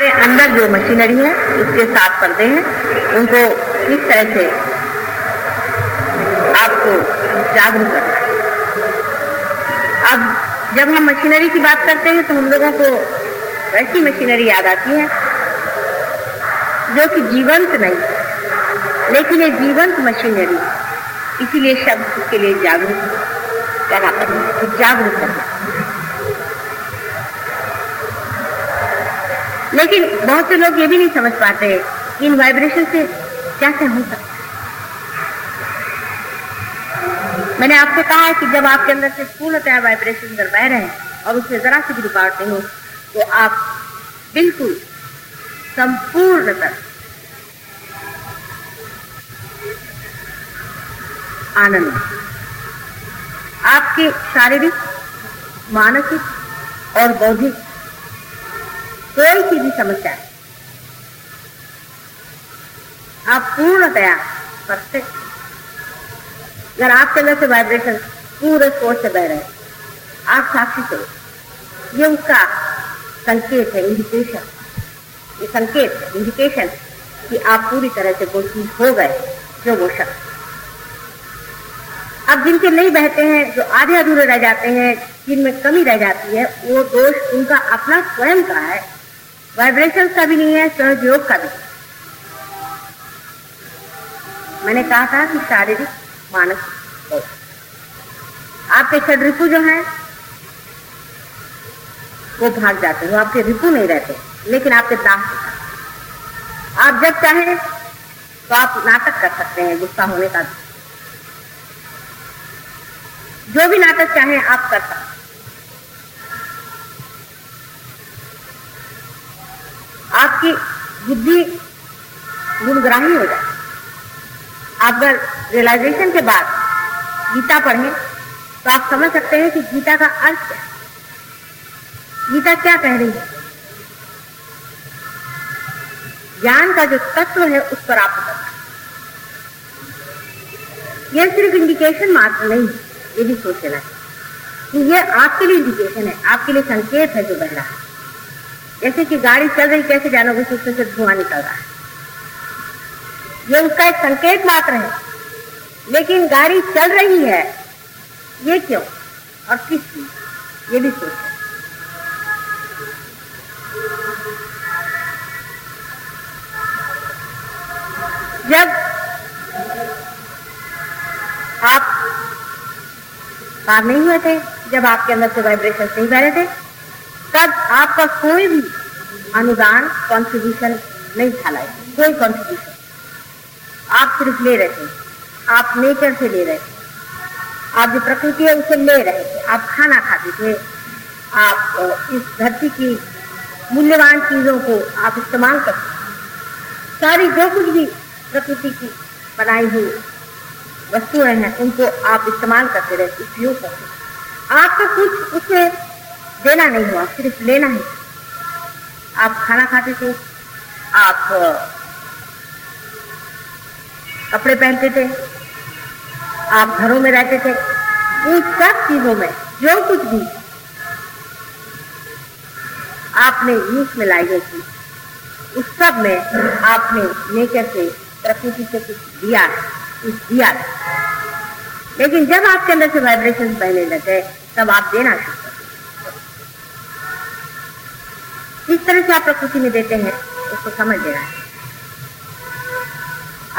हमारे अंदर जो मशीनरी है, उसके सात पर्दे हैं। उनको किस तरह से आपको जागरूक करना है। अब जब हम मशीनरी की बात करते हैं तो हम लोगों को वैसी मशीनरी याद आती है, जो कि जीवंत नहीं लेकिन ये जीवंत मशीनरी इसीलिए शब्द के लिए जागरूक करना पड़ेगा जागरूक करना। लेकिन बहुत से लोग ये भी नहीं समझ पाते कि इन वाइब्रेशन से क्या क्या हो सकता है। मैंने आपसे कहा है कि जब आपके अंदर से पूर्णतः वाइब्रेशन अंदर बह रहे हैं और उसमें जरा सी भी रुकावट नहीं हो तो आप बिल्कुल संपूर्णतः आनंद आपके शारीरिक, मानसिक और बौद्धिक कोई सी भी समस्या है आप पूर्णतया करते अगर आपके अंदर से वाइब्रेशन पूरे सोच से बह रहे आप साक्षी करो ये उसका संकेत है इंडिकेशन ये संकेत है इंडिकेशन कि आप पूरी तरह से कोई चीज़ हो गए, जो वो शख्स अब जिनके नहीं बहते हैं, जो आधे अधूरे रह जाते हैं, जिनमें कमी रह जाती है, वो दोष उनका अपना स्वयं का है। वाइब्रेशन का भी नहीं है सहयोग का भी। मैंने कहा था कि शारीरिक मानसिक। आपके छठ रिपु जो है वो भाग जाते हैं वो आपके रिपु नहीं रहते लेकिन आपके दाह आप जब चाहे तो आप नाटक कर सकते हैं गुस्सा होने का जो भी नाटक चाहे आप कर सकते आपकी बुद्धि गुणग्राही हो जाए। अगर रियलाइजेशन के बाद गीता पढ़ें तो आप समझ सकते हैं कि गीता का अर्थ क्या गीता क्या कह रही है? ज्ञान का जो तत्व है, उस पर आप यह सिर्फ़ इंडिकेशन मात्र नहीं, ये भी सोचना है। कि यह आपके लिए इंडिकेशन है, आपके लिए संकेत है जो बह रहा है। जैसे कि गाड़ी चल रही, कैसे जानोगे उसमें से धुआँ निकल रहा है। ये उसका एक संकेत मात्र है। लेकिन गाड़ी चल रही है, ये क्यों? और किस लिए ये भी सोच। जब आप पार नहीं हुए थे, जब आपके अंदर से वाइब्रेशन नहीं बह रहे थे आपका कोई भी अनुदान कंट्रीब्यूशन नहीं था लाइफ कोई कंट्रीब्यूशन आप सिर्फ़ ले रहे थे आप नेचर से ले रहे थे आप जो प्रकृति है, उसे ले रहे थे आप खाना खाते थे। आप इस धरती की मूल्यवान चीज़ों को आप इस्तेमाल करते सारी जो कुछ भी प्रकृति की बनाई हुई वस्तुएँ हैं, उनको आप इस्तेमाल करते रहे, उपयोग करते आपको कुछ उसमें देना नहीं हुआ, सिर्फ़ लेना ही। आप खाना खाते थे, आप, कपड़े पहनते थे, आप घरों में रहते थे, उन सब चीज़ों में, जो कुछ भी आपने यूज़ में लाई गई थी उस सब में आपने नेचर से, प्रकृति से कुछ दिया कुछ दिया। लेकिन जब आपके अंदर से वाइब्रेशन बहने लगे, तब आप देना शुरू किस तरह से आप प्रकृति में देते हैं, उसको समझ लेना है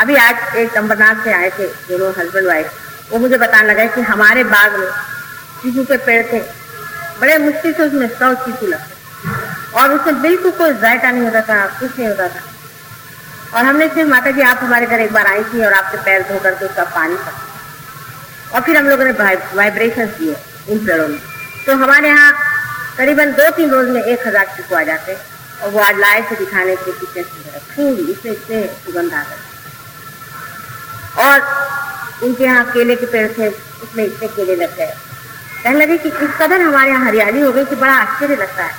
अभी आज एक अंबरनाथ से आए थे, दोनों हस्बैंड वाइफ वो मुझे बताने लगा कि हमारे बाग में चीकू के पेड़ थे। बड़े मुश्किल से उसमें सौ चीकू लगते। और उसमें बिल्कुल कोई जायका नहीं होता था, कुछ नहीं होता था। और हमने सिर्फ़ माता जी आप हमारे घर एक बार आई थी और आपके पैर धो करके उसका पानी पका और फिर हम लोगों ने वाइब्रेशन दिए उन पेड़ों में। तो हमारे यहाँ करीबन दो तीन रोज में एक हज़ार चीकू आ जाते और वो आज लाए से दिखाने के इसमें इतने सुगंध आ गए और उनके यहाँ केले के पेड़ थे, उसमें इतने केले लग गए। कहने लगे कि इस कदर हमारे यहाँ हरियाली हो गई कि बड़ा आश्चर्य लगता है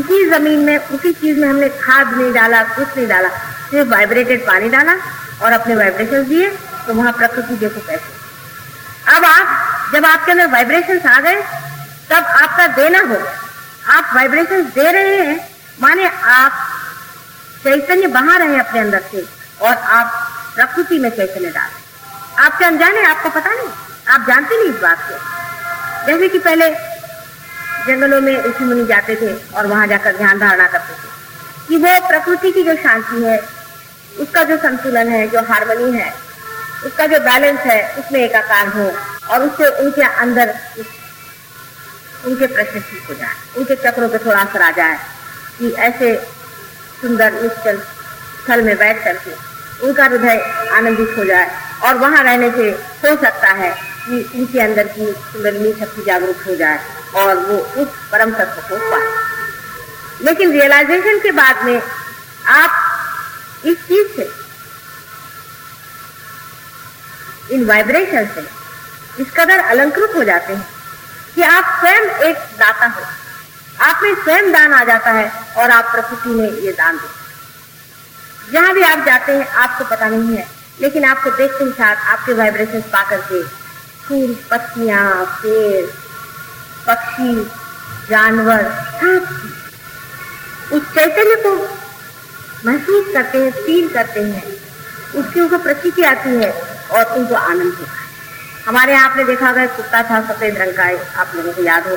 उसी ज़मीन में, उसी चीज़ में हमने खाद नहीं डाला, कुछ नहीं डाला, सिर्फ़ वाइब्रेटेड पानी डाला और अपने वाइब्रेशन दिए तो वहाँ प्रकृति देखो कैसे। अब आप, जब आपके अंदर वाइब्रेशन आ गए, तब आपका देना हो आप वाइब्रेशन दे रहे हैं, माने आप चैतन्य बहा रहे हैं अपने अंदर से, और आप प्रकृति में चैतन्य डाल रहे आपके अनजाने, आपको पता नहीं, आप जानते नहीं इस बात को। जैसे कि पहले जंगलों में ऋषि मुनि जाते थे और वहाँ जाकर ध्यान धारणा करते थे, कि वो प्रकृति की जो शांति है, उसका जो संतुलन है, जो हारमोनी है, उसका जो बैलेंस है, उसमें एकाकार हो, और उससे उनके अंदर उनके प्रश्न ठीक हो जाए, उनके चक्रों पर थोड़ा असर आ जाए कि ऐसे सुंदर निश्चल स्थल में बैठ करके उनका हृदय आनंदित हो जाए और वहाँ रहने से हो सकता है कि उनके अंदर की सुंदरनी शक्ति जागरूक हो जाए और वो उस परम तत्व को पाए। लेकिन रियलाइजेशन के बाद में आप इस चीज़ से, इन वाइब्रेशन से इस कदर अलंकृत हो जाते हैं कि आप स्वयं एक दाता हो। आप में स्वयं दान आ जाता है और आप प्रकृति में ये दान देते जहाँ भी आप जाते हैं, आपको पता नहीं है, लेकिन आपको देखते ही साथ आपके वाइब्रेशन पा करके फूल, पत्तियाँ, पेड़, पक्षी, जानवर उस चैतन्य को महसूस करते हैं फील करते हैं। उसकी उनको प्रतीति आती है और उनको आनंद होता है। हमारे यहाँ आपने देखा होगा, कुत्ता था, सफ़ेद रंग का, आप लोगों को याद हो।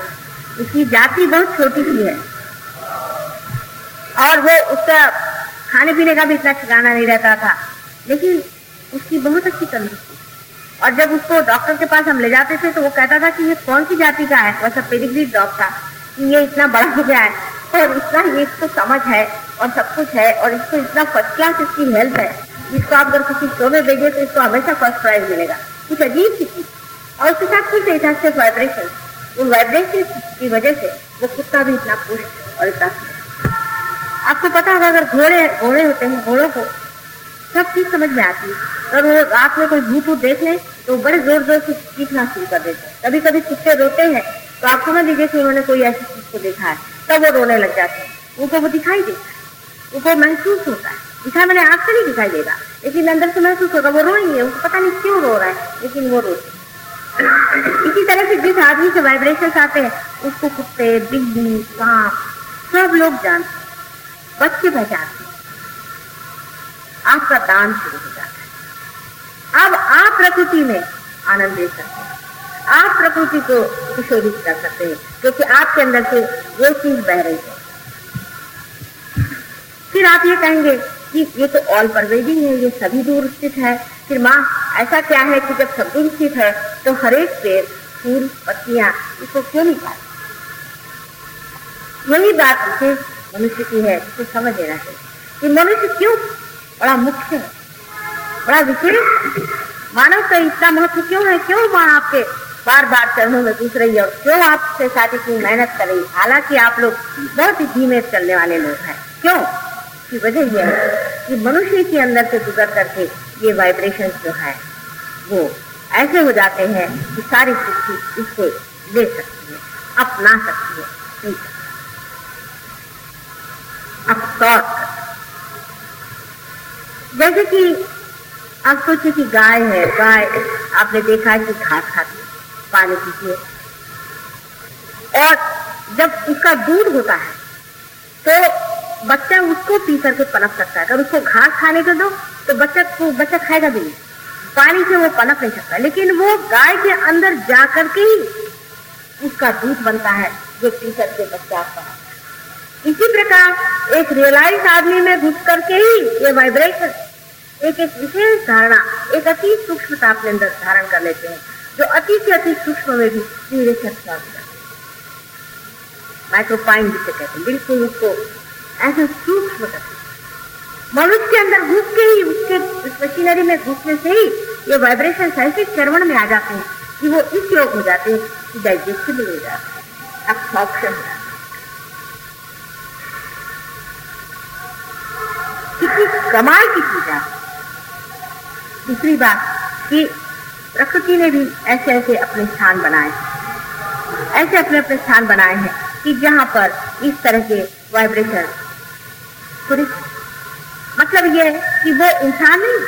उसकी जाति बहुत छोटी सी है। और वो उसका खाने पीने का भी इतना ठिकाना नहीं रहता था, लेकिन उसकी बहुत अच्छी तंदुरुस्ती और जब उसको डॉक्टर के पास हम ले जाते थे तो वो कहता था कि ये कौन सी जाति का है? वैसा पेडिग्री डॉग था कि ये इतना बड़ा हो गया है और इतना ये इसको समझ है और सब कुछ है और इसको इतना फ़र्स्ट क्लास इसकी हेल्थ है। इसको आप अगर किसी शो में भेजे तो इसको हमेशा फ़र्स्ट प्राइज मिलेगा। कुछ अजीब सी चीज़ और उसके साथ कुछ नहीं था, सिर्फ़ वाइब्रेशन उन वाइब्रेशन की वजह से वो कुत्ता भी इतना खुश और इतना आपको पता होगा, अगर घोड़े घोड़े होते हैं, घोड़ों को सब चीज़ समझ में आती है। और वो रात में कोई भूत भूत देख ले तो बड़े ज़ोर ज़ोर से चीखना शुरू कर देते हैं। कभी कभी कुत्ते रोते हैं तो आप समझ लीजिए कि उन्होंने कोई ऐसी चीज़ को देखा है। तब वो रोने लग जाते हैं। उनको वो दिखाई देता है। उनको महसूस होता है। दिखाई मैंने आँख से नहीं दिखाई देगा। लेकिन अंदर से महसूस होगा, वो रोएँगे उनको पता नहीं क्यों रो रहा है, लेकिन वो रोते इसी तरह से जिस आदमी से वाइब्रेशन आते हैं, उसको कुत्ते, बिल्ली, सांप, सब लोग जानते बच्चे पहचानते आपका दान शुरू हो जाता है। अब आप प्रकृति में आनंद दे सकते हैं। आप प्रकृति को सुशोभित कर सकते हैं, क्योंकि आपके अंदर से वो चीज़ बह रही है। फिर आप ये कहेंगे कि ये तो ऑल परवेडिंग है, ये सभी दूर स्थित है। फिर माँ, ऐसा क्या है कि जब सब दूर स्थित है तो हरेक पेड़, फूल, पत्तियाँ, इसको क्यों नहीं यही बात उसे मनुष्य की है इसको समझ लेना चाहिए। कि मनुष्य क्यों बड़ा मुख्य है? बड़ा विशेष मानव का इतना महत्व क्यों है? क्यों वहाँ आपके बार बार चरणों में घुस रही है? और क्यों आपसे साथ इतनी मेहनत कर रही है? हालाँकि आप लोग बहुत ही धीमे चलने वाले लोग हैं। क्यों? की वजह यह है कि मनुष्य के अंदर से गुजर करके ये वाइब्रेशन जो है, वो ऐसे हो जाते हैं कि सारी सृष्टि इसको ले सकती है, अपना सकती है अब जैसे कि आप सोचिए कि गाय है, गाय, आपने देखा है कि घास खाती है, पानी पीती है। और जब उसका दूध होता है तो बच्चा उसको पी करके पनप सकता है। अगर उसको घास खाने को दो तो बच्चा को बच्चा खाएगा भी नहीं। पानी से वो पनप नहीं सकता। लेकिन वो गाय के अंदर जा करके ही उसका दूध बनता है, जो पी करके बच्चा आता है। इसी प्रकार एक रियलाइज़ आदमी में घुस करके ही ये वाइब्रेशन एक एक विशेष धारणा, एक अति सूक्ष्मता अपने अंदर धारण कर लेते हैं, जो अति से अति सूक्ष्म में भी धीरे से माइक्रोपाइन जिसे कहते हैं, बिल्कुल उसको ऐसे सूक्ष्म करते मनुष्य के अंदर घुस के ही, उसके मशीनरी में घुसने से ही ये वाइब्रेशन ऐसे चरवण में आ जाते हैं कि वो इस योग हो जाते हैं कि डाइजेस्टिबल हो जाते हैं। अब्सॉर्प्शन हो। जाता कितनी कमाल की चीज़ है दूसरी बात कि प्रकृति ने भी ऐसे ऐसे अपने स्थान बनाए ऐसे अपने अपने स्थान बनाए हैं कि जहाँ पर इस तरह के वाइब्रेशन थोड़ी। मतलब ये है कि वो इंसान नहीं,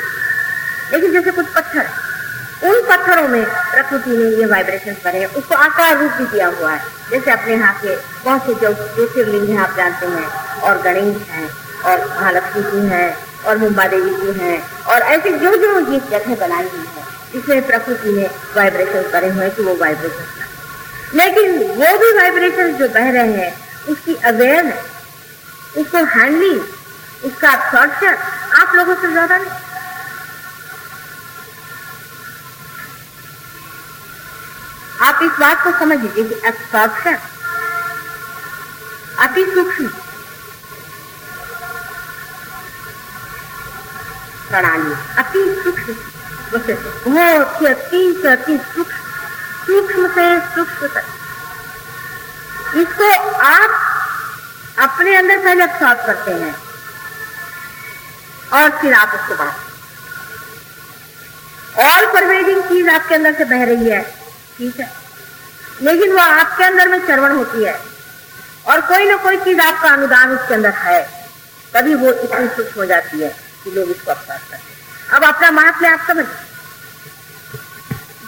लेकिन जैसे कुछ पत्थर उन पत्थरों में प्रकृति ने ये वाइब्रेशन बने हैं। उसको आकार रूप भी दिया हुआ है। जैसे अपने यहाँ के बहुत से जो ज्योतिर्लिंग हैं, आप जानते हैं, और गणेश हैं, और महालक्ष्मी जी हैं, और मुंबा देवी जी हैं, और ऐसे जो जो ये जगह बनाई हुई है, जिसमें प्रकृति ने वाइब्रेशन करे हुए कि वो वाइब्रेशन लेकिन वो भी वाइब्रेशन जो बह रहे हैं, उसकी अवेयरनेस उसको हैंडलिंग उसका अब्सॉर्प्शन आप लोगों से ज़्यादा नहीं। आप इस बात को समझ लीजिए कि एब्सॉर्प्शन अति सूक्ष्म। प्रणाली, अति सूक्ष्म। बहुत ही अति से अति सूक्ष्म। सूक्ष्म से सूक्ष्म तक। इसको आप अपने अंदर पहले अब्सॉर्ब करते हैं। और फिर आप उसको बढ़ाते ऑल परवेडिंग चीज़ आपके अंदर से बह रही है। ठीक है? लेकिन वो आपके अंदर में चरवण होती है। और कोई ना कोई चीज़ आपका अनुदान उसके अंदर है। तभी वो इतनी सूक्ष्म हो जाती है कि लोग इसको अवसर करते अब अपना महात्म्य आप समझ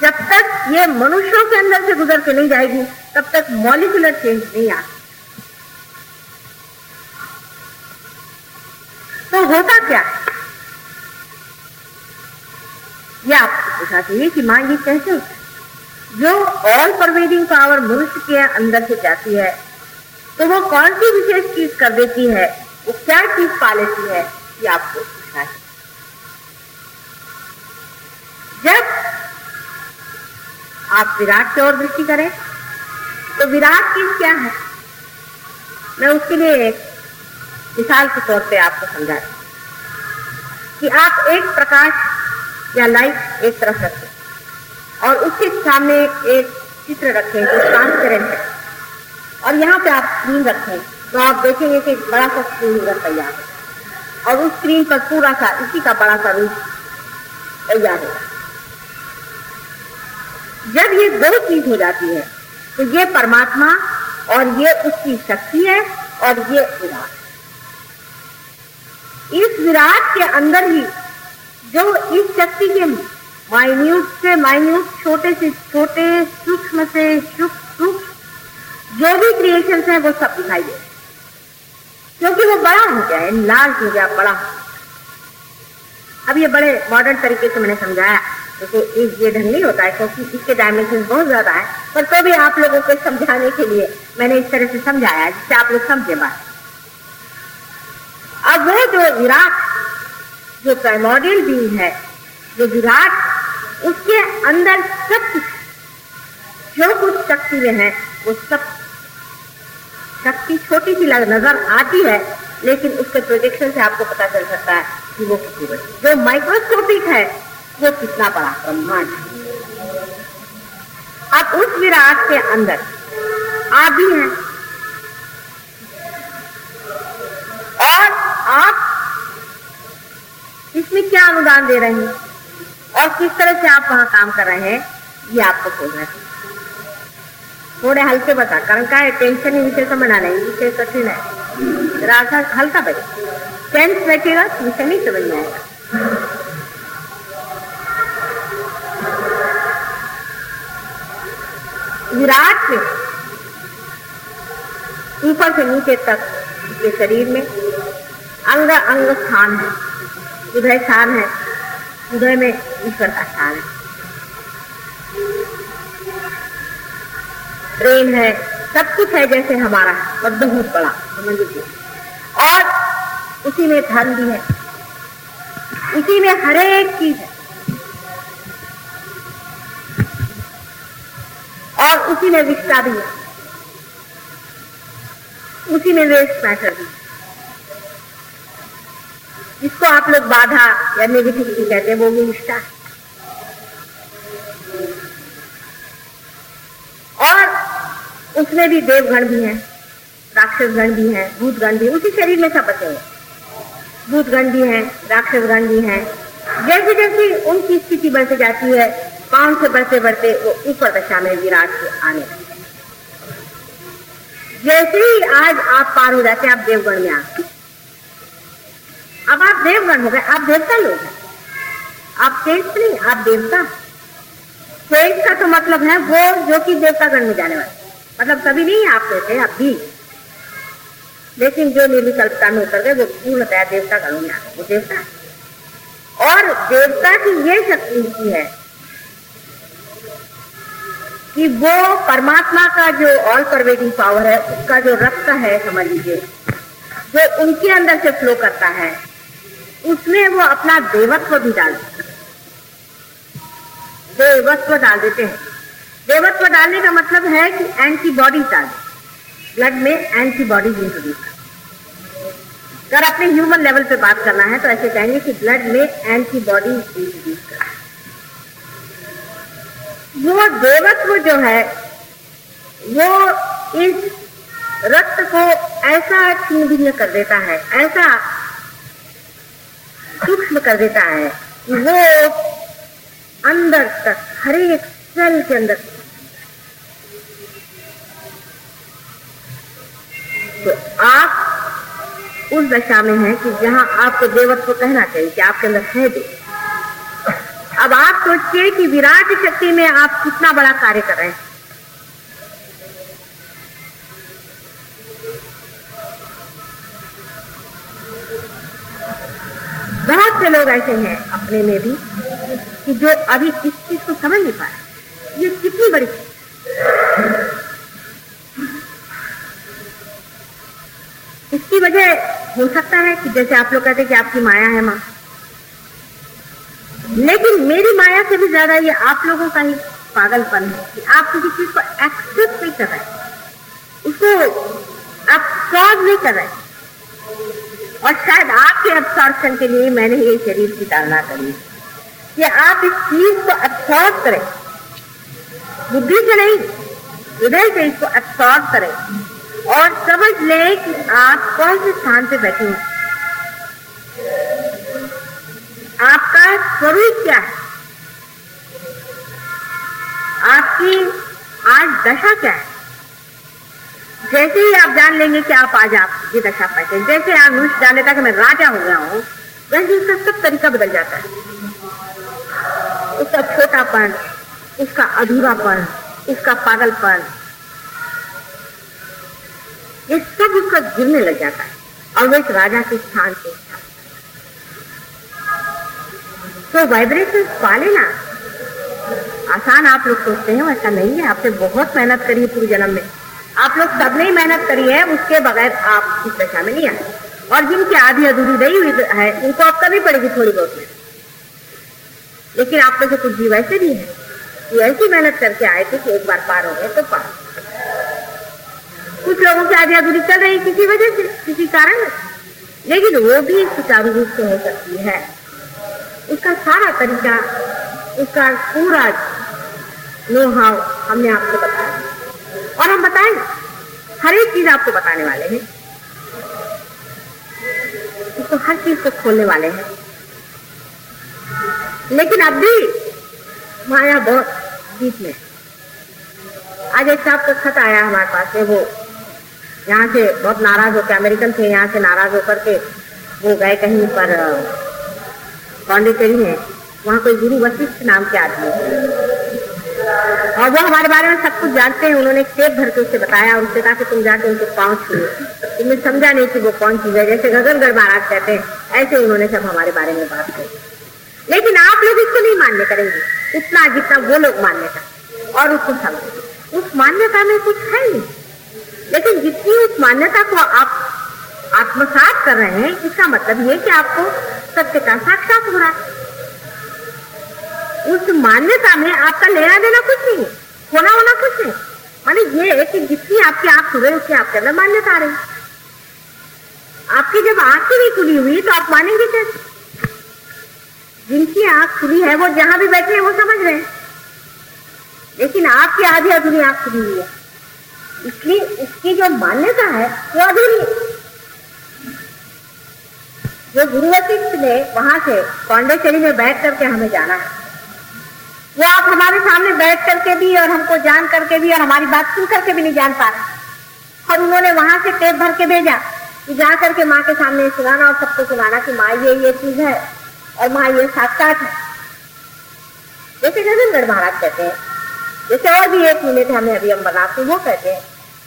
जब तक ये मनुष्यों के अंदर से गुजर के नहीं जाएगी, तब तक मॉलिकुलर चेंज नहीं आ तो होता क्या? ये आपको पूछना चाहिए कि माँ, ये कैसे जो ऑल परवेडिंग पावर मनुष्य के अंदर से जाती है तो वो कौन सी विशेष चीज़ कर देती है? वो क्या चीज़ पा लेती है? ये आपको पूछना है। जब आप विराट की ओर दृष्टि करें तो विराट चीज़ क्या है? मैं उसके लिए मिसाल के तौर पे आपको समझा कि आप एक प्रकाश या लाइट एक तरफ़ रखें और उसके सामने एक चित्र रखें जो ट्रांसपेरेंट है और यहाँ पे आप स्क्रीन रखें तो आप देखेंगे कि बड़ा सा स्क्रीन उधर तैयार है। और उस स्क्रीन पर पूरा सा, इसी का बड़ा सा रूप तैयार है जब ये दो चीज़ हो जाती है तो ये परमात्मा और ये उसकी शक्ति है और ये विराट इस विराट के अंदर ही, जो इस शक्ति के माइन्यूट से माइन्यूट छोटे से छोटे, सूक्ष्म से सूक्ष्म, जो भी क्रिएशन है, वो सब दिखाई दे क्योंकि वो बड़ा हो गया है लार्ज हो गया। बड़ा अब ये बड़े मॉडर्न तरीके से मैंने समझाया तो इस ये ढंग नहीं होता है, क्योंकि इसके डायमेंशन बहुत ज़्यादा है। पर तो भी आप लोगों को समझाने के लिए मैंने इस तरह से समझाया जिससे आप लोग समझे बात। अब वो जो विराट, जो प्राइमोडियल बींग है, जो विराट, उसके अंदर सब कुछ जो कुछ शक्ति में है, वो सब शक्ति छोटी सी नज़र आती है, लेकिन उसके प्रोजेक्शन से आपको पता चल सकता है कि वो कितनी बड़ी जो माइक्रोस्कोपिक है, वो कितना बड़ा, ब्रह्मांड है। अब उस विराट के अंदर आप भी हैं। और आप इसमें क्या अनुदान दे रहे हैं? और किस तरह से आप वहाँ काम कर रहे हैं, ये आपको खोजना चाहिए थोड़े हल्के बता, कारण का है, टेंशन ही विषय समझ आना विषय कठिन है। राधा हल्का बैठे टेंस बैठेगा, विषय नहीं समझ में आएगा। विराट में, ऊपर से नीचे तक के शरीर में। अंग अंग स्थान। है हृदय स्थान है। हृदय में ईश्वर का स्थान है। प्रेम है। सब कुछ है जैसे हमारा। और बहुत बड़ा, समझ लीजिए। और उसी में धर्म भी है। उसी में हर एक चीज़ है। और उसी में विस्ता भी है। उसी में वेस्ट मैटर भी है। जिसको आप लोग बाधा या नेगेटिविटी कहते हैं, वो भी निष्ठा और उसमें भी देवगण भी हैं राक्षस गण भी हैं, भूतगण भी उसी शरीर में सब बचे हैं। भूतगण भी हैं राक्षस गण भी हैं। जैसे जैसे उनकी स्थिति बढ़ती जाती है, पाँव से बढ़ते बढ़ते वो ऊपर दशा में विराट के आने जैसे ही आज आप पार हो जाते हैं, आप देवगण में आते अब आप देवगण हो गए, आप देवता लोग हैं। आप सेठ नहीं आप देवता। सेठ का तो मतलब है, वो जो कि देवता गण में जाने वाले। मतलब कभी नहीं आप कहते आप भी। लेकिन जो निर्विकल्पता में उतर गए, वो पूर्णतया देवता गणों में आ वो देवता और देवता की ये शक्ति है कि वो परमात्मा का जो ऑल परवेडिंग पावर है, उसका जो रक्त है, समझ लीजिए, जो उनके अंदर से फ्लो करता है उसमें वो अपना देवत्व भी डाल देते देवत्व डाल देते हैं। देवत्व डालने का मतलब है कि एंटीबॉडी डाल ब्लड में एंटीबॉडी इंट्रोड्यूस कर अगर अपने ह्यूमन लेवल पे बात करना है तो ऐसे कहेंगे कि ब्लड में एंटीबॉडी इंट्रोड्यूस कर वो देवत्व जो है, वो इस रक्त को ऐसा छिन्न कर देता है, ऐसा सूक्ष्म कर देता है कि वो अंदर तक, हर एक सेल के अंदर तो आप उस दशा में हैं कि जहाँ आपको देवत्व कहना चाहिए कि आपके अंदर है देव। अब आप सोचिए कि विराट शक्ति में आप कितना बड़ा कार्य कर रहे हैं। बहुत से लोग ऐसे हैं, अपने में भी, कि जो अभी इस चीज़ को समझ नहीं पा ये कितनी बड़ी इसकी वजह हो सकता है कि जैसे आप लोग कहते हैं कि आपकी माया है माँ। लेकिन मेरी माया से भी ज़्यादा ये आप लोगों का ही पागलपन है कि आप किसी चीज़ को एक्सेप्ट नहीं कर रहे। उसको आप सॉल्व नहीं कर रहे। और शायद आपके अब्सॉर्प्शन के लिए मैंने ये शरीर की धारणा करी कि आप इस चीज़ को अब्सॉर्ब करें। बुद्धि से नहीं, हृदय से इसको अब्सॉर्ब करें। और समझ लें कि आप कौन से स्थान पे बैठे हैं। आपका स्वरूप क्या है? आपकी आज दशा क्या है? जैसे ही आप जान लेंगे कि आप आज आप ये दशा पाते जैसे आप मनुष्य जान लेता कि मैं राजा हो गया हूँ, वैसे उसका सब तरीका बदल जाता है। उसका छोटापन, उसका अधूरापन, उसका पागलपन, ये सब उसका गिरने लग जाता है। और वो एक राजा के स्थान पे तो वाइब्रेशन पाले ना आसान आप लोग सोचते हैं वैसा नहीं है। आपने बहुत मेहनत करी है पूरे जन्म में। आप लोग सबने मेहनत करी है, उसके बगैर आप इस दशा में नहीं आए। और जिनकी आधी अधूरी रही हुई है, उनको अब करनी पड़ेगी थोड़ी बहुत लेकिन आप लोग कुछ जीव ऐसे भी है कि ऐसी मेहनत करके आए थे कि एक बार पार हो गए तो पार। कुछ लोगों की आधी अधूरी चल रही किसी वजह से, किसी कारण लेकिन वो भी सुचारू रूप से हो सकती है। उसका सारा तरीका, उसका पूरा नो हाउ हमने आपको बताया। और हम बताएँ, हर एक चीज़ आपको बताने वाले हैं। उसको हर चीज़ को खोलने वाले हैं। लेकिन अब भी माया बहुत बीच में आज एक साहब का खत आया हमारे पास में, वो यहाँ से बहुत नाराज़ होकर, अमेरिकन थे, यहाँ से नाराज़ होकर के वो गए कहीं पर पौंडीचेरी में वहाँ कोई गुरु वशिष्ठ नाम के आदमी और वो हमारे बारे में सब कुछ जानते हैं। उन्होंने टेप भर के उससे बताया। और कहा कि तुम जाके उनको पाँव छुए। तुमने समझा नहीं कि वो कौन चीज़ है। जैसे गगनगढ़ महाराज कहते हैं, ऐसे उन्होंने सब हमारे बारे में बात करी लेकिन आप लोग इसको नहीं मान्य करेंगे। उतना जितना वो लोग मान्य और उसको समझ। उस मान्यता में कुछ है नहीं। लेकिन जितनी उस मान्यता को आप आत्मसात कर रहे हैं, इसका मतलब ये कि आपको सत्य का साक्षात हो रहा है। उस मान्यता में आपका लेना देना कुछ नहीं है, होना होना कुछ नहीं माने ये है कि जितनी आपकी आँख खुले उसकी आपके अंदर मान्यता आ रही आपकी जब आँख नहीं खुली हुई तो आप मानेंगे कैसे? जिनकी आँख खुली है, वो जहाँ भी बैठे हैं, वो समझ रहे हैं। लेकिन आपकी आधी अधूरी आँख खुली हुई है। इसलिए उसकी जो मान्यता है, वो अधूरी है। जो गुरु वशिष्ठ ने वहाँ से पांडेचेरी में बैठ करके हमें जाना है। वो आप हमारे सामने बैठ करके भी और हमको जान करके भी और हमारी बात सुन करके भी नहीं जान पा रहे। और उन्होंने वहाँ से टेप भर के भेजा। जा करके माँ के सामने सुनाना और सबको सुनाना कि माँ, ये ये चीज़ है और माँ, ये साक्षात है। जैसे गगनगढ़ महाराज कहते हैं, जैसे और भी एक थे हमें अभी हम बनाते वो कहते हैं,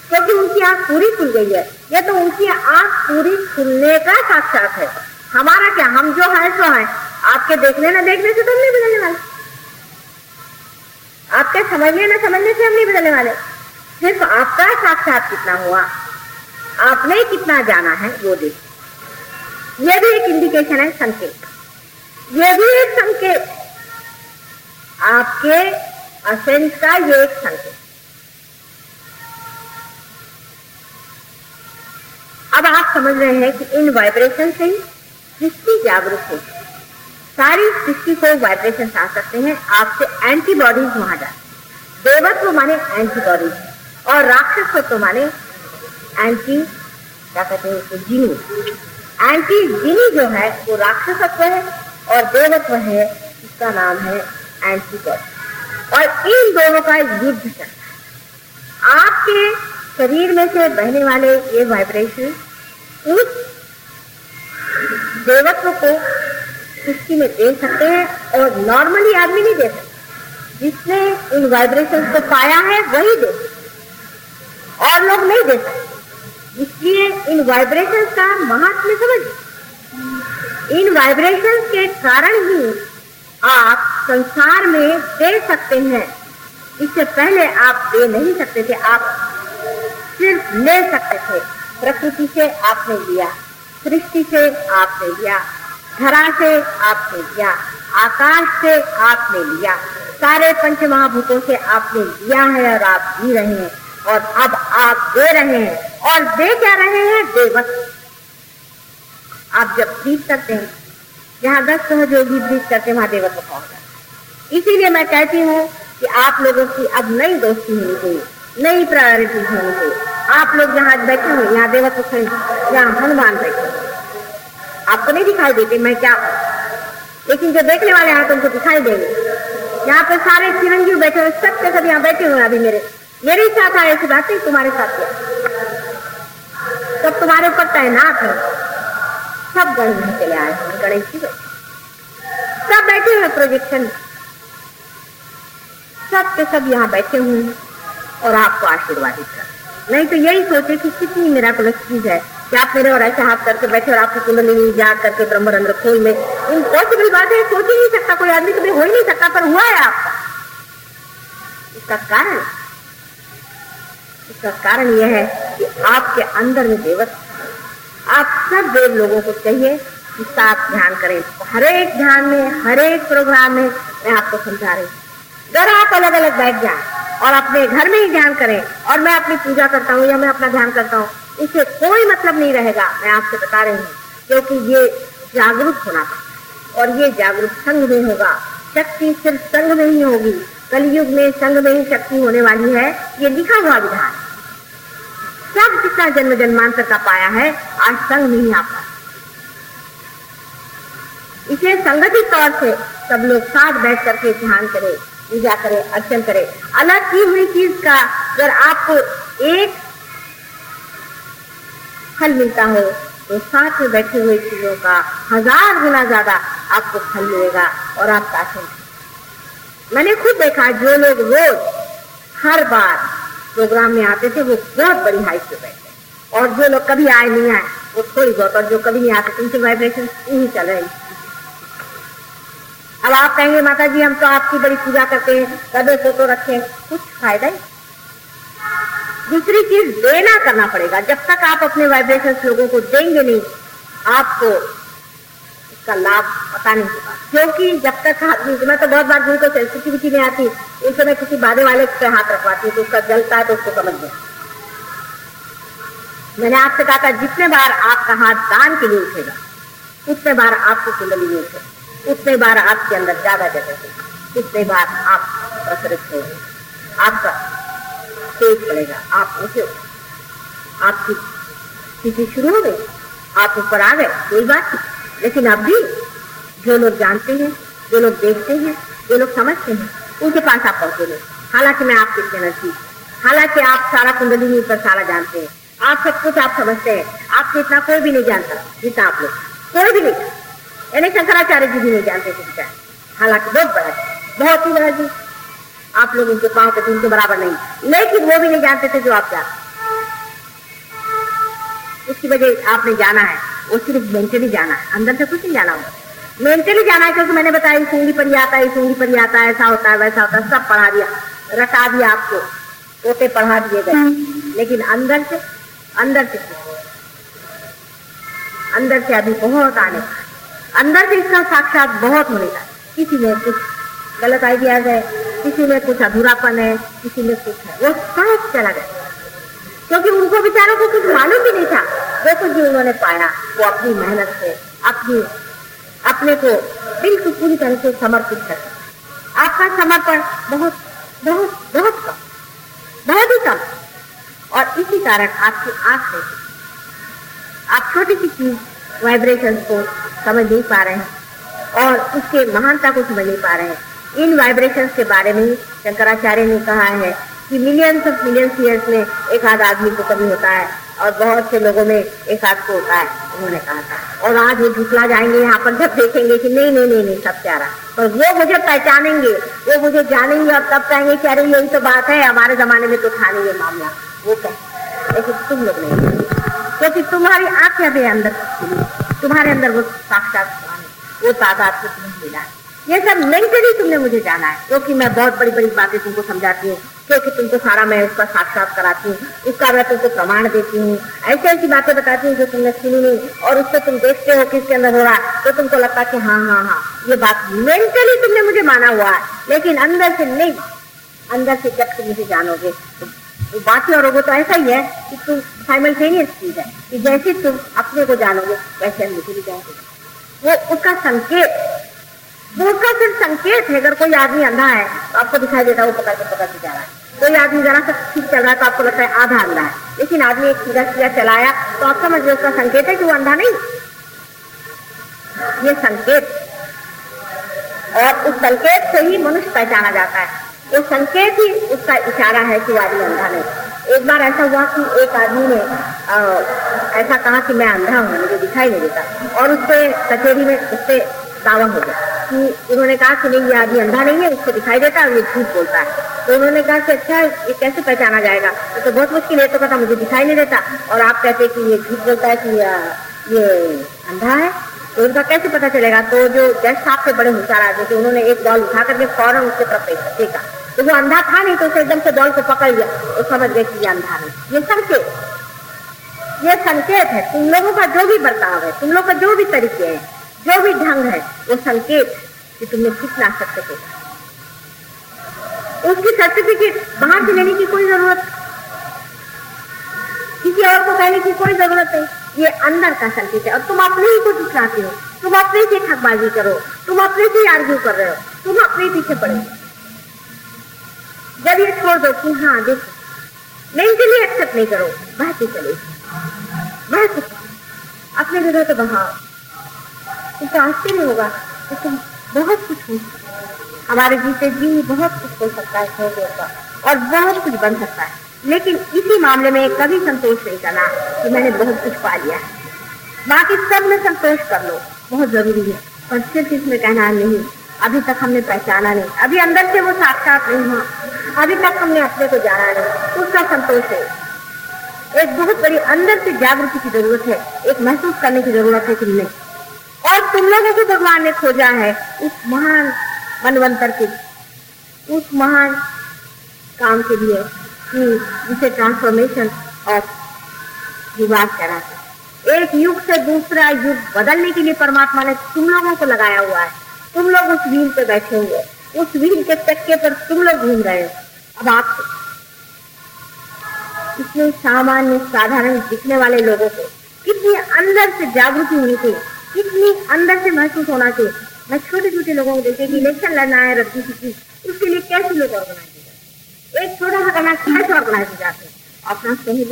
क्योंकि उनकी आँख पूरी खुल गई है, ये तो उनकी आँख पूरी खुलने का साक्षात है। हमारा क्या, हम जो है, सो है। आपके देखने ना देखने से तो नहीं बदलने वाले। आपके समझने ना समझने से हम नहीं बदलने वाले। सिर्फ़ आपका साक्षात कितना हुआ, आपने कितना जाना है, वो देख। ये भी एक इंडिकेशन है संकेत। ये भी एक संकेत। आपके असेंस का ये एक संकेत। अब आप समझ रहे हैं कि इन वाइब्रेशन से ही सृष्टि जागरूक हो सारी सृष्टि को वाइब्रेशन आ सकते हैं आपसे एंटीबॉडीज वहाँ जाते देवत्व माने एंटीबॉडीज और राक्षस तो माने एंटी क्या कहते हैं उसको जीनी एंटी जीनी जो है, वो राक्षसत्व है और देवत्व है, इसका नाम है एंटीबॉडी और इन दोनों का युद्ध चलता है। आपके शरीर में से बहने वाले ये वाइब्रेशन उस देवत्व को सृष्टि में दे सकते हैं और नॉर्मली आदमी नहीं दे सकते। जिसने इन वाइब्रेशन को पाया है, वही दे और लोग नहीं दे सकते। इसलिए इन वाइब्रेशन का महात्म्य समझ इन वाइब्रेशन के कारण ही आप संसार में दे सकते हैं। इससे पहले आप दे नहीं सकते थे, आप सिर्फ़ ले सकते थे। प्रकृति से आपने लिया, सृष्टि से आपने लिया। धरा से आपने लिया, आकाश से आपने लिया, सारे पंच महाभूतों से आपने लिया है और आप जी रहे हैं। और अब आप दे रहे हैं और दे क्या रहे हैं? देवत। आप जब ब्रीज करते हैं, जहाँ दस सहयोगी ब्रीज करते वहाँ देवत्व पहुँच जाता इसीलिए मैं कहती हूँ कि आप लोगों की अब नई दोस्ती होनी चाहिए, नई प्रायोरिटी होनी चाहिए। आप लोग जहाँ बैठे हुए यहाँ देवत्व खड़े यहाँ हनुमान बैठे आपको नहीं दिखाई देते, मैं क्या लेकिन जो देखने वाले हैं तो उनको दिखाई देंगे। यहाँ पे सारे चिरंजीव बैठे हुए सब के सब यहाँ बैठे हुए अभी मेरे। मेरे साथ आए ऐसी बात नहीं, तुम्हारे साथ क्या? सब तुम्हारे ऊपर तैनात है। सब गणेश चले आए हैं, गणेश जी बैठे। सब बैठे हुए प्रोजेक्शन सब के सब यहाँ बैठे हुए हैं और आपको आशीर्वादित कर नहीं तो यही सोचे कि कितनी मेरा चीज़ है। कि आप मेरे और ऐसे हाथ करके बैठे और आपकी कुंडली जाग करके ब्रह्मरंध्र खोल में इम्पॉसिबल बात है, सोच ही नहीं सकता, कोई आदमी कभी हो ही नहीं सकता, पर हुआ है आपका। इसका कारण इसका कारण यह है कि आपके अंदर में देवत आप सब देव लोगों को चाहिए कि साथ ध्यान करें। हर एक ध्यान में हर एक प्रोग्राम में मैं आपको समझा रही हूँ। जरा आप अलग अलग बैठ जाए और अपने घर में ही ध्यान करें और मैं अपनी पूजा करता हूँ या मैं अपना ध्यान करता हूँ इससे कोई मतलब नहीं रहेगा, मैं आपसे बता रही हूँ, क्योंकि ये जागरूक होना पड़ता और ये जागरूक संघ में होगा, शक्ति सिर्फ़ संघ में ही होगी। कलयुग में संघ में ही शक्ति होने वाली है, ये लिखा हुआ विधान। सब जितना जन्म जन्मांतर का पाया है, आज संघ में ही आप इसे संगठित तौर से सब लोग साथ बैठ करके ध्यान करें, पूजा करे, अर्चन करे। अलग की हुई चीज़ का अगर आपको एक फल मिलता हो तो साथ में बैठे हुए चीज़ों का हज़ार गुना ज़्यादा आपको फल मिलेगा और आपका आसन मैंने खुद देखा जो लोग रोज हर बार प्रोग्राम में आते थे, वो बहुत बड़ी हाइट पे बैठे और जो लोग कभी आए नहीं आए, वो थोड़ी बहुत, और जो कभी नहीं आते, उनके वाइब्रेशन ही चल रही अब आप कहेंगे माता जी हम तो आपकी बड़ी पूजा करते हैं कदे फ़ोटो रखे कुछ फ़ायदा ही दूसरी चीज़ लेना करना पड़ेगा। जब तक आप अपने वाइब्रेशन लोगों को देंगे नहीं, आपको इसका लाभ पता नहीं होगा। क्योंकि जब तक आदमी मैं तो बहुत बार जिनको सेंसिटिविटी नहीं आती उन समय किसी बाधे वाले पे हाथ रखवाती हूँ तो उसका जलता है तो उसको समझ गया। मैंने आपसे कहा था, जितने बार आपका हाथ दान के लिए उठेगा, उतने बार आपको कुंडली में उठेगा, उतने बार आपके अंदर ज़्यादा जगह उतने बार आप प्रसरित हो आपका तेज पड़ेगा आप ऊँचे आपकी स्थिति शुरू हो गई। आप ऊपर आ गए, कोई बात नहीं। लेकिन अब भी जो लोग जानते हैं, जो लोग देखते हैं, जो लोग समझते हैं, उनके पास आप पहुँचे नहीं। हालाँकि मैं आपके इतने नज़दीक हालाँकि आप सारा कुंडली ऊपर सारा जानते हैं। आप सब कुछ आप समझते हैं। आपसे इतना कोई भी नहीं जानता, जितना आप लोग। कोई भी नहीं। यानी शंकराचार्य जी भी नहीं जानते थे। हालाँकि बहुत बड़ा बहुत ही बड़ा जी आप लोग उनके पाँव के उनके बराबर नहीं। लेकिन वो भी नहीं जानते थे जो आप जानते उसकी वजह आपने जाना है। वो सिर्फ़ मेंटली जाना है। अंदर से कुछ नहीं जाना होगा मेंटली जाना है क्योंकि मैंने बताया सूँगी पर ही आता है सूँगी पर ही आता है ऐसा होता है वैसा होता है सब पढ़ा दिया। रटा दिया आपको। पोते पढ़ा दिए गए। लेकिन अंदर से अंदर से अंदर से अभी बहुत आने। का अंदर से इसका साक्षात बहुत होने का किसी में कुछ गलत आइडियाज़ है किसी में कुछ अधूरापन है किसी में कुछ है। वो सब चला गया। क्योंकि उनको बेचारों को कुछ मालूम भी नहीं था। वो कुछ भी उन्होंने पाया, वो अपनी मेहनत से, अपनी, अपने को बिल्कुल पूरी तरह से समर्पित कर आपका समर्पण बहुत बहुत बहुत कम, बहुत ही कम। और इसी कारण आपकी आँख नहीं आप छोटी सी चीज़ वाइब्रेशन को समझ नहीं पा रहे हैं और उसके महानता को समझ नहीं पा रहे हैं। इन वाइब्रेशन के बारे में शंकराचार्य ने कहा है कि मिलियंस ऑफ़ मिलियंस ईयर्स में एक आध आदमी को कभी होता है और बहुत से लोगों में एक आध को होता है, उन्होंने कहा था। और आज वो झुकला जाएँगे यहाँ पर जब देखेंगे कि नहीं नहीं नहीं नहीं, सब प्यारा। पर वो मुझे पहचानेंगे, वो मुझे जानेंगे और तब कहेंगे कि अरे, यही तो बात है, हमारे जमाने में तो था नहीं ये मामला। वो कह लेकिन तुम लोग नहीं क्योंकि तुम्हारी आँखें अभी अंदर तुम्हारे अंदर वो साक्षात वो तादाद को तुम्हें मिला है। ये सब मेंटली तुमने मुझे जाना है क्योंकि मैं बहुत बड़ी बड़ी बातें तुमको समझाती हूँ क्योंकि तुमको सारा मैं उसका साक्षात कराती हूँ, उसका मैं तुमको प्रमाण देती हूँ, ऐसी ऐसी बातें बताती हूँ जो तुमने सुनी नहीं, और उससे तुम देखते हो किसके अंदर हो रहा तो तुमको लगता है कि हाँ हाँ हाँ ये बात मेंटली तुमने मुझे माना हुआ है, लेकिन अंदर से नहीं, अंदर से जब तुम मुझे जानोगे तो बाकी और तो ऐसा ही है कि तुम साइमल्टेनियस चीज़ है, कि जैसे तुम अपने को जानोगे, वैसे मुझे भी जानोगे वो उसका संकेत उसका सिर्फ़ संकेत है अगर कोई आदमी अंधा है तो आपको दिखाई देता है वो पकड़ के पकड़ के जा रहा है। कोई आदमी जरा सा ठीक चल रहा है तो आपको लगता है आधा अंधा है। लेकिन आदमी एक सीधा सीधा चलाया तो आप समझ लो उसका संकेत है कि वो अंधा नहीं? ये संकेत। और उस संकेत से ही मनुष्य पहचाना जाता है। वो संकेत ही उसका इशारा है कि वो आदमी अंधा नहीं। एक बार ऐसा हुआ कि एक आदमी ने आ, ऐसा कहा कि मैं अंधा हूँ मुझे दिखाई नहीं देता। और उससे कचेरी में उससे दावा हो गया। कि उन्होंने कहा कि नहीं, ये आदमी अंधा नहीं है, उसको दिखाई देता है ये झूठ बोलता है। तो उन्होंने कहा कि अच्छा ये कैसे पहचाना जाएगा? तो बहुत मुश्किल है तो कहता मुझे दिखाई नहीं देता। और आप कहते कि ये झूठ बोलता है कि ये अंधा है। तो उनका कैसे पता चलेगा? तो जो जज साहब से बड़े होशियार आदमी थे, उन्होंने एक बॉल उठा करके फ़ौरन उसके तरफ़ फेंका तो वो अंधा था नहीं तो उसे एकदम से बॉल को पकड़ लिया। और समझ गए कि ये अंधा नहीं ये संकेत। ये संकेत है। तुम लोगों का जो भी बर्ताव है, तुम लोग का जो भी तरीके है जो भी ढंग है वो संकेत कि तुमने कितना सत्य को उसकी सर्टिफिकेट बाहर से लेने की कोई ज़रूरत किसी और को कहने की कोई ज़रूरत नहीं। ये अंदर का संकेत है और तुम अपने ही को दिखलाते हो। तुम अपने से ठगबाजी करो तुम अपने से आर्ग्यू कर रहे हो। तुम अपने पीछे पड़े जब ये छोड़ दो कि हाँ देखो मेंटली एक्सेप्ट नहीं करो। बहते चले। बहते। अपने जगह तो बहाओ। तो आश्चर्य होगा तुम बहुत कुछ हो सकता हमारे जीते जी बहुत कुछ हो सकता है छोटे का और बहुत कुछ बन सकता है। लेकिन इसी मामले में कभी संतोष नहीं करना कि मैंने बहुत कुछ पा लिया है। बाकी सब में संतोष कर लो, बहुत ज़रूरी है, पर सिर्फ़ इसमें कहना नहीं, अभी तक हमने पहचाना नहीं। अभी अंदर से वो साक्षात नहीं हुआ, अभी तक हमने अपने को जाना नहीं, उसका संतोष है। एक बहुत बड़ी अंदर से जागृति की ज़रूरत है, एक महसूस करने की ज़रूरत है कि नहीं। और तुम लोगों को भगवान ने खोजा है उस महान मनवंतर के उस महान काम के लिए कि जिसे ट्रांसफॉर्मेशन ऑफ़ विवाद करा एक युग से दूसरा युग बदलने के लिए परमात्मा ने तुम लोगों को लगाया हुआ है। तुम लोग उस व्हील पे बैठे हुए उस व्हील के चक्के पर तुम लोग घूम रहे हो। अब आप इतने सामान्य, साधारण दिखने वाले लोगों को कितनी अंदर से जागृति होनी चाहिए कितनी अंदर से महसूस होना चाहिए मैं छोटे छोटे लोगों को देखते कि इलेक्शन लड़ना है रद्दी थी उसके लिए कैसे लोग ऑर्गेनाइज एक छोटा सा करना कैसे ऑर्गेनाइज हो जाते हैं अपना सही